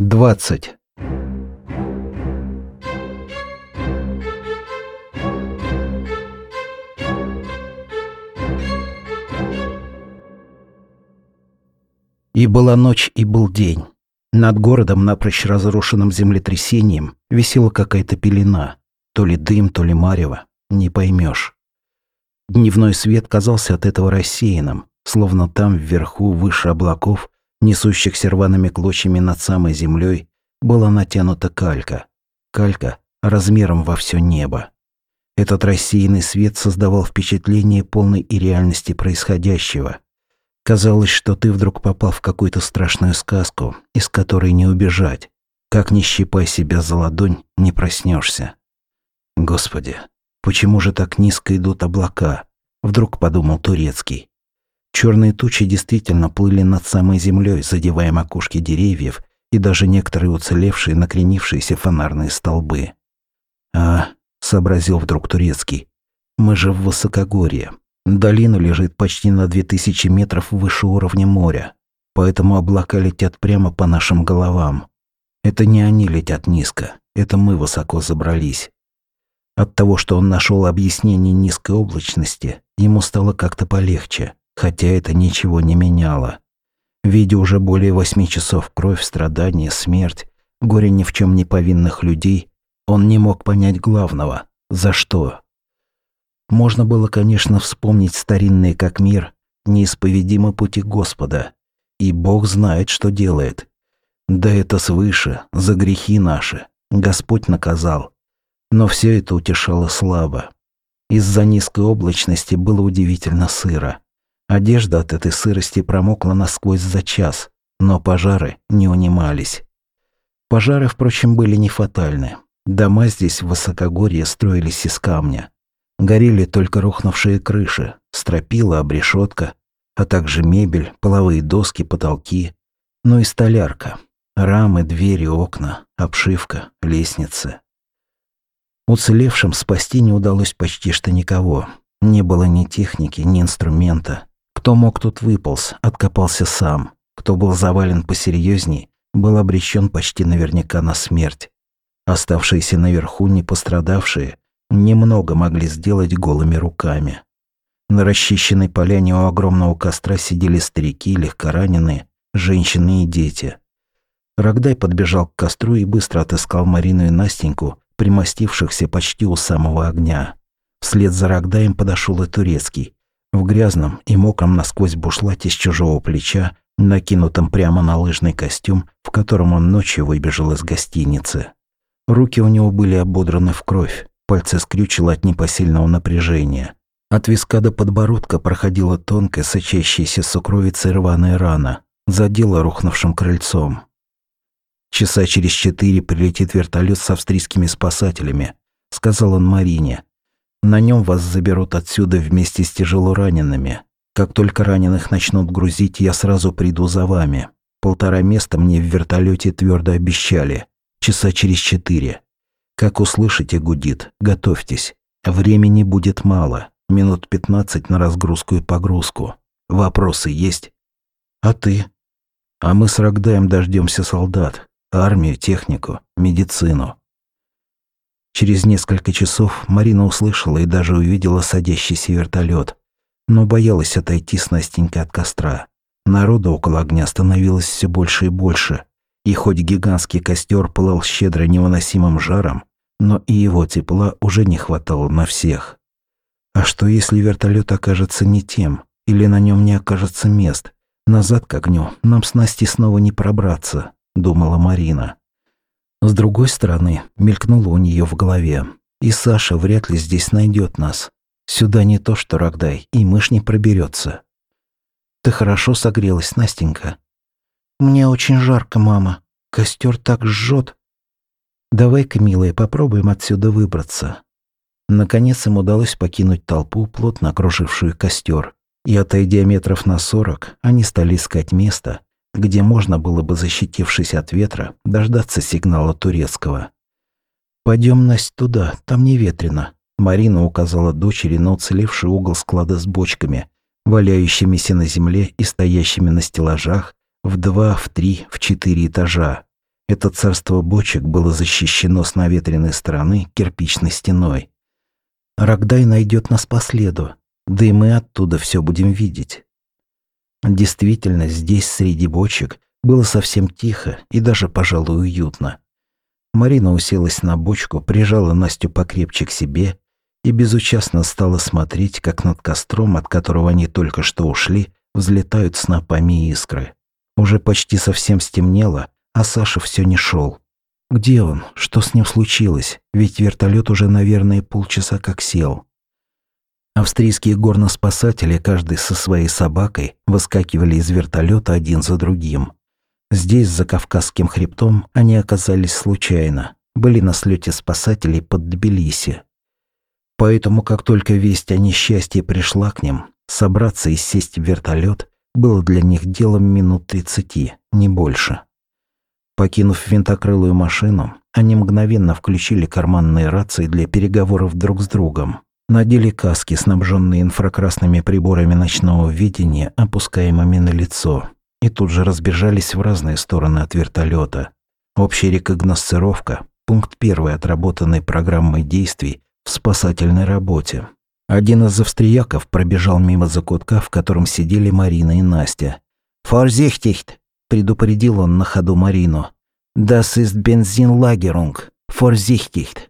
20. И была ночь, и был день. Над городом, напрочь разрушенным землетрясением, висела какая-то пелена. То ли дым, то ли марево. Не поймешь. Дневной свет казался от этого рассеянным, словно там, вверху, выше облаков, несущихся рваными клочьями над самой землей, была натянута калька. Калька размером во все небо. Этот рассеянный свет создавал впечатление полной и реальности происходящего. Казалось, что ты вдруг попал в какую-то страшную сказку, из которой не убежать. Как не щипай себя за ладонь, не проснешься. Господи, почему же так низко идут облака? Вдруг подумал Турецкий. Черные тучи действительно плыли над самой землей, задевая макушки деревьев и даже некоторые уцелевшие накренившиеся фонарные столбы. «А», — сообразил вдруг Турецкий, — «мы же в высокогорье. Долина лежит почти на две тысячи метров выше уровня моря, поэтому облака летят прямо по нашим головам. Это не они летят низко, это мы высоко забрались». От того, что он нашел объяснение низкой облачности, ему стало как-то полегче хотя это ничего не меняло. Видя уже более восьми часов кровь, страдания, смерть, горе ни в чем не повинных людей, он не мог понять главного – за что. Можно было, конечно, вспомнить старинные как мир, неисповедимы пути Господа, и Бог знает, что делает. Да это свыше, за грехи наши, Господь наказал. Но все это утешало слабо. Из-за низкой облачности было удивительно сыро. Одежда от этой сырости промокла насквозь за час, но пожары не унимались. Пожары, впрочем, были не фатальны. Дома здесь в высокогорье строились из камня. Горели только рухнувшие крыши, стропила, обрешетка, а также мебель, половые доски, потолки, ну и столярка, рамы, двери, окна, обшивка, лестницы. Уцелевшим спасти не удалось почти что никого. Не было ни техники, ни инструмента. Кто мог, тут выполз, откопался сам. Кто был завален посерьезней, был обречен почти наверняка на смерть. Оставшиеся наверху, не пострадавшие, немного могли сделать голыми руками. На расчищенной поляне у огромного костра сидели старики, легкораненые, женщины и дети. Рогдай подбежал к костру и быстро отыскал Марину и Настеньку, примостившихся почти у самого огня. Вслед за Рогдаем подошел и Турецкий, в грязном и мокром насквозь бушлате с чужого плеча, накинутом прямо на лыжный костюм, в котором он ночью выбежал из гостиницы. Руки у него были ободраны в кровь, пальцы скрючило от непосильного напряжения. От виска до подбородка проходила тонкая, сочащаяся сукровицей рваная рана, задела рухнувшим крыльцом. «Часа через четыре прилетит вертолет с австрийскими спасателями», — сказал он Марине, на нем вас заберут отсюда вместе с тяжело ранеными. Как только раненых начнут грузить, я сразу приду за вами. Полтора места мне в вертолете твердо обещали. Часа через четыре. Как услышите, гудит, готовьтесь. Времени будет мало. Минут пятнадцать на разгрузку и погрузку. Вопросы есть? А ты? А мы с Рогдаем дождемся солдат. Армию, технику, медицину. Через несколько часов Марина услышала и даже увидела садящийся вертолет, но боялась отойти с Настенькой от костра. Народа около огня становилось все больше и больше, и хоть гигантский костер пылал щедро невыносимым жаром, но и его тепла уже не хватало на всех. А что если вертолет окажется не тем, или на нем не окажется мест? Назад к огню нам с Настей снова не пробраться, думала Марина. С другой стороны, мелькнуло у нее в голове. И Саша вряд ли здесь найдет нас. Сюда не то что Рогдай, и мышь не проберется. Ты хорошо согрелась, Настенька. Мне очень жарко, мама. Костер так жжет. Давай-ка, милая, попробуем отсюда выбраться. Наконец им удалось покинуть толпу, плотно окружившую костер. И, отойдя метров на сорок, они стали искать место, где можно было бы, защитившись от ветра, дождаться сигнала турецкого. «Пойдем, Насть, туда, там не ветрено», — Марина указала дочери на уцелевший угол склада с бочками, валяющимися на земле и стоящими на стеллажах в два, в три, в четыре этажа. Это царство бочек было защищено с наветренной стороны кирпичной стеной. Рогдай найдет нас по следу, да и мы оттуда все будем видеть. Действительно, здесь, среди бочек, было совсем тихо и даже, пожалуй, уютно. Марина уселась на бочку, прижала Настю покрепче к себе и безучастно стала смотреть, как над костром, от которого они только что ушли, взлетают снопами искры. Уже почти совсем стемнело, а Саша все не шел. Где он? Что с ним случилось? Ведь вертолет уже, наверное, полчаса как сел. Австрийские горноспасатели, каждый со своей собакой, выскакивали из вертолета один за другим. Здесь, за Кавказским хребтом, они оказались случайно. Были на слете спасателей под Тбилиси. Поэтому, как только весть о несчастье пришла к ним, собраться и сесть в вертолет было для них делом минут тридцати, не больше. Покинув винтокрылую машину, они мгновенно включили карманные рации для переговоров друг с другом. Надели каски, снабженные инфракрасными приборами ночного видения, опускаемыми на лицо, и тут же разбежались в разные стороны от вертолета. Общая рекогносцировка – пункт первый отработанной программой действий в спасательной работе. Один из австрияков пробежал мимо закутка, в котором сидели Марина и Настя. «Форзихтихт!» – предупредил он на ходу Марину. «Das ist Benzinlagerung. Vorsichtigt!»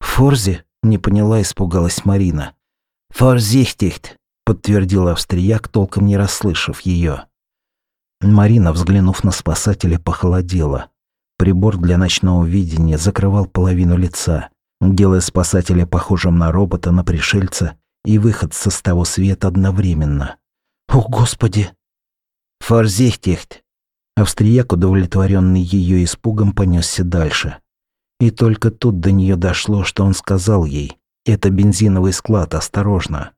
«Форзи?» Не поняла, испугалась Марина. «Форзихтихт», — подтвердил австрияк, толком не расслышав ее. Марина, взглянув на спасателя, похолодела. Прибор для ночного видения закрывал половину лица, делая спасателя похожим на робота, на пришельца и выход с того света одновременно. «О, Господи!» «Форзихтихт!» Австрияк, удовлетворенный ее испугом, понесся дальше. И только тут до нее дошло, что он сказал ей. «Это бензиновый склад, осторожно».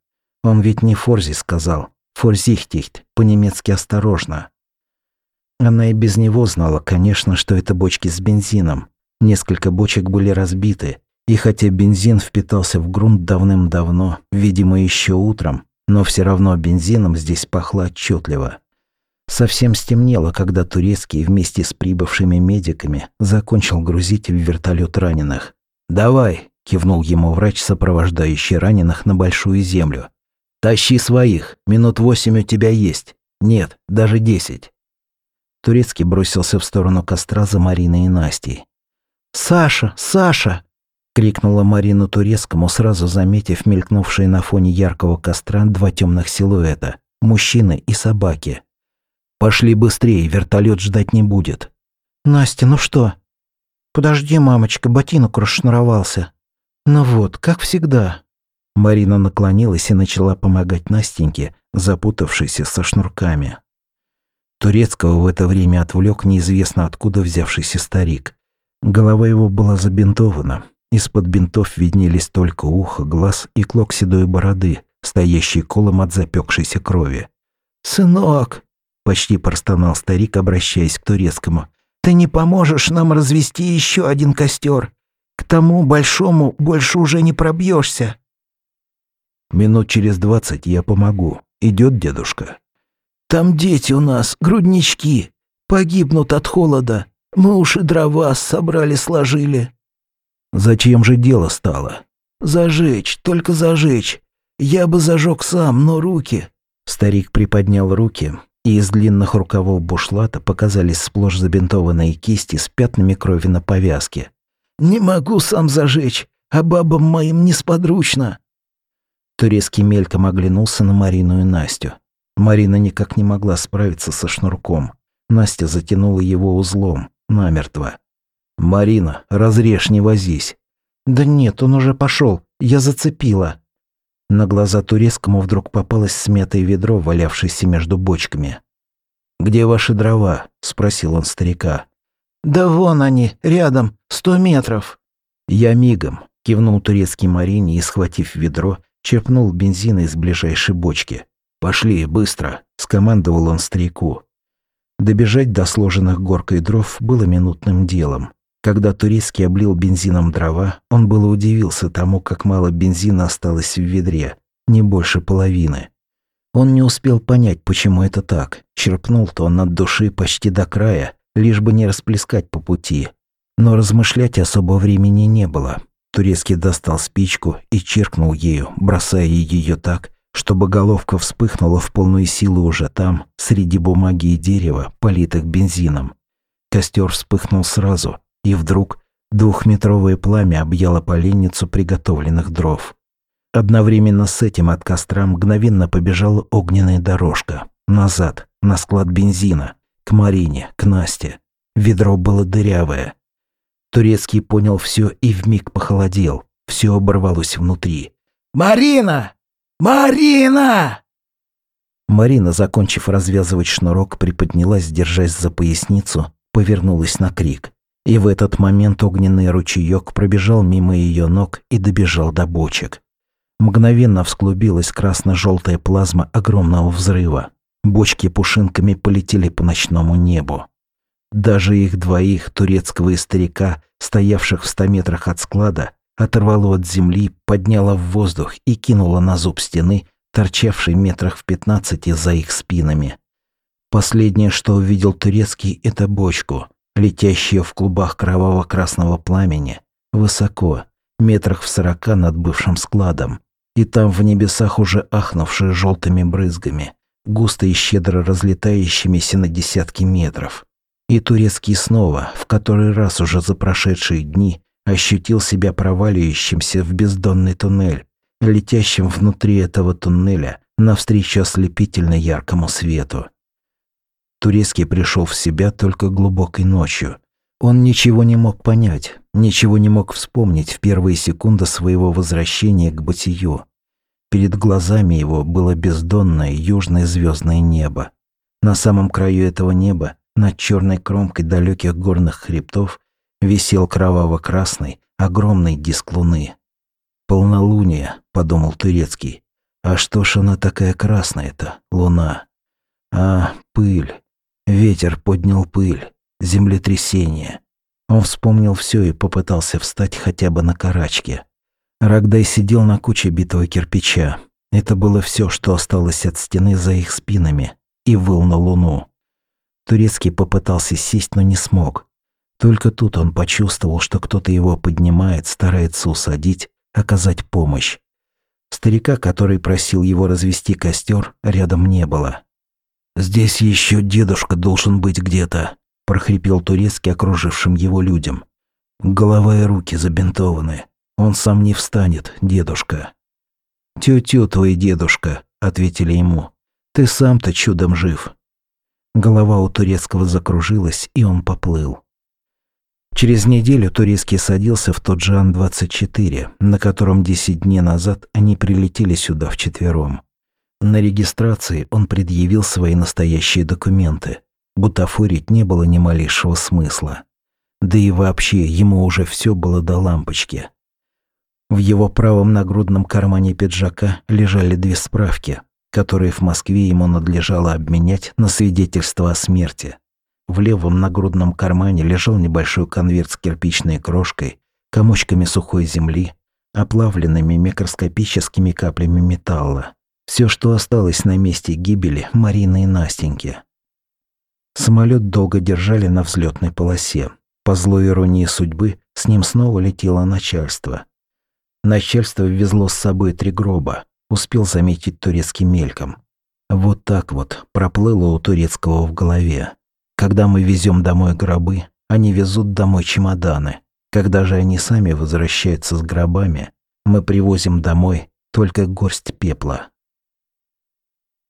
Он ведь не Форзи сказал. Форзихтихт, по-немецки «осторожно». Она и без него знала, конечно, что это бочки с бензином. Несколько бочек были разбиты, и хотя бензин впитался в грунт давным-давно, видимо, еще утром, но все равно бензином здесь пахло отчетливо. Совсем стемнело, когда турецкий вместе с прибывшими медиками закончил грузить в вертолет раненых. «Давай», – кивнул ему врач, сопровождающий раненых на Большую Землю. «Тащи своих, минут восемь у тебя есть. Нет, даже десять». Турецкий бросился в сторону костра за Мариной и Настей. «Саша! Саша!» — крикнула Марину Турецкому, сразу заметив мелькнувшие на фоне яркого костра два темных силуэта – мужчины и собаки. Пошли быстрее, вертолет ждать не будет. Настя, ну что? Подожди, мамочка, ботинок расшнуровался. Ну вот, как всегда. Марина наклонилась и начала помогать Настеньке, запутавшейся со шнурками. Турецкого в это время отвлек неизвестно откуда взявшийся старик. Голова его была забинтована. Из-под бинтов виднелись только ухо, глаз и клок седой бороды, стоящий колом от запекшейся крови. «Сынок!» Почти простонал старик, обращаясь к турецкому. «Ты не поможешь нам развести еще один костер? К тому большому больше уже не пробьешься». «Минут через двадцать я помогу. Идет дедушка?» «Там дети у нас, груднички. Погибнут от холода. Мы уж и дрова собрали, сложили». «Зачем же дело стало?» «Зажечь, только зажечь. Я бы зажег сам, но руки...» Старик приподнял руки, и из длинных рукавов бушлата показались сплошь забинтованные кисти с пятнами крови на повязке. «Не могу сам зажечь, а бабам моим несподручно». Турецкий мельком оглянулся на Марину и Настю. Марина никак не могла справиться со шнурком. Настя затянула его узлом, намертво. «Марина, разрежь, не возись». «Да нет, он уже пошел, я зацепила». На глаза турецкому вдруг попалось смятое ведро, валявшееся между бочками. «Где ваши дрова?» – спросил он старика. «Да вон они, рядом, сто метров». «Я мигом», – кивнул турецкий Марине и, схватив ведро, черпнул бензина из ближайшей бочки. «Пошли, быстро», – скомандовал он старику. Добежать до сложенных горкой дров было минутным делом. Когда турецкий облил бензином дрова, он было удивился тому, как мало бензина осталось в ведре, не больше половины. Он не успел понять, почему это так. Черпнул-то он от души почти до края, лишь бы не расплескать по пути. Но размышлять особо времени не было. Турецкий достал спичку и чиркнул ею, бросая ее так, чтобы головка вспыхнула в полную силу уже там, среди бумаги и дерева, политых бензином. Костер вспыхнул сразу, и вдруг двухметровое пламя объяло поленницу приготовленных дров. Одновременно с этим от костра мгновенно побежала огненная дорожка. Назад, на склад бензина, к Марине, к Насте. Ведро было дырявое. Турецкий понял все и вмиг похолодел. Все оборвалось внутри. «Марина! Марина!» Марина, закончив развязывать шнурок, приподнялась, держась за поясницу, повернулась на крик. И в этот момент огненный ручеек пробежал мимо ее ног и добежал до бочек. Мгновенно всклубилась красно-желтая плазма огромного взрыва. Бочки пушинками полетели по ночному небу. Даже их двоих, турецкого и старика, стоявших в ста метрах от склада, оторвало от земли, подняло в воздух и кинуло на зуб стены, торчавший метрах в пятнадцати за их спинами. Последнее, что увидел турецкий, это бочку, летящую в клубах кроваво-красного пламени, высоко, метрах в сорока над бывшим складом, и там в небесах уже ахнувшие желтыми брызгами, густо и щедро разлетающимися на десятки метров. И турецкий снова, в который раз уже за прошедшие дни, ощутил себя проваливающимся в бездонный туннель, летящим внутри этого туннеля навстречу ослепительно яркому свету. Турецкий пришел в себя только глубокой ночью. Он ничего не мог понять, ничего не мог вспомнить в первые секунды своего возвращения к бытию. Перед глазами его было бездонное южное звездное небо. На самом краю этого неба, над черной кромкой далеких горных хребтов, висел кроваво-красный, огромный диск луны. «Полнолуние», — подумал Турецкий. «А что ж она такая красная-то, луна?» «А, пыль. Ветер поднял пыль. Землетрясение». Он вспомнил все и попытался встать хотя бы на карачке. Рогдай сидел на куче битого кирпича. Это было все, что осталось от стены за их спинами, и выл на луну. Турецкий попытался сесть, но не смог. Только тут он почувствовал, что кто-то его поднимает, старается усадить, оказать помощь. Старика, который просил его развести костер, рядом не было. «Здесь еще дедушка должен быть где-то», – прохрипел турецкий окружившим его людям. Голова и руки забинтованы. Он сам не встанет, дедушка. «Тю-тю, твой дедушка», – ответили ему. «Ты сам-то чудом жив». Голова у турецкого закружилась, и он поплыл. Через неделю Турецкий садился в тот же Ан-24, на котором 10 дней назад они прилетели сюда вчетвером. На регистрации он предъявил свои настоящие документы. Бутафорить не было ни малейшего смысла. Да и вообще, ему уже все было до лампочки. В его правом нагрудном кармане пиджака лежали две справки, которые в Москве ему надлежало обменять на свидетельство о смерти. В левом нагрудном кармане лежал небольшой конверт с кирпичной крошкой, комочками сухой земли, оплавленными микроскопическими каплями металла. Все, что осталось на месте гибели Марины и Настеньки. Самолет долго держали на взлетной полосе. По злой иронии судьбы с ним снова летело начальство. Начальство везло с собой три гроба, успел заметить турецкий мельком. Вот так вот проплыло у турецкого в голове. Когда мы везем домой гробы, они везут домой чемоданы. Когда же они сами возвращаются с гробами, мы привозим домой только горсть пепла.